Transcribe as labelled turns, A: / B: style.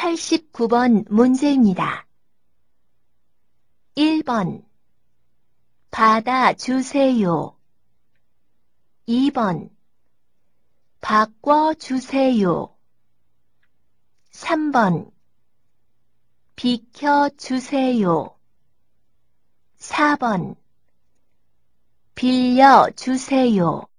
A: 89번 문제입니다. 1번 받아 주세요. 2번 바꿔 주세요. 3번 비켜 주세요. 4번 빌려 주세요.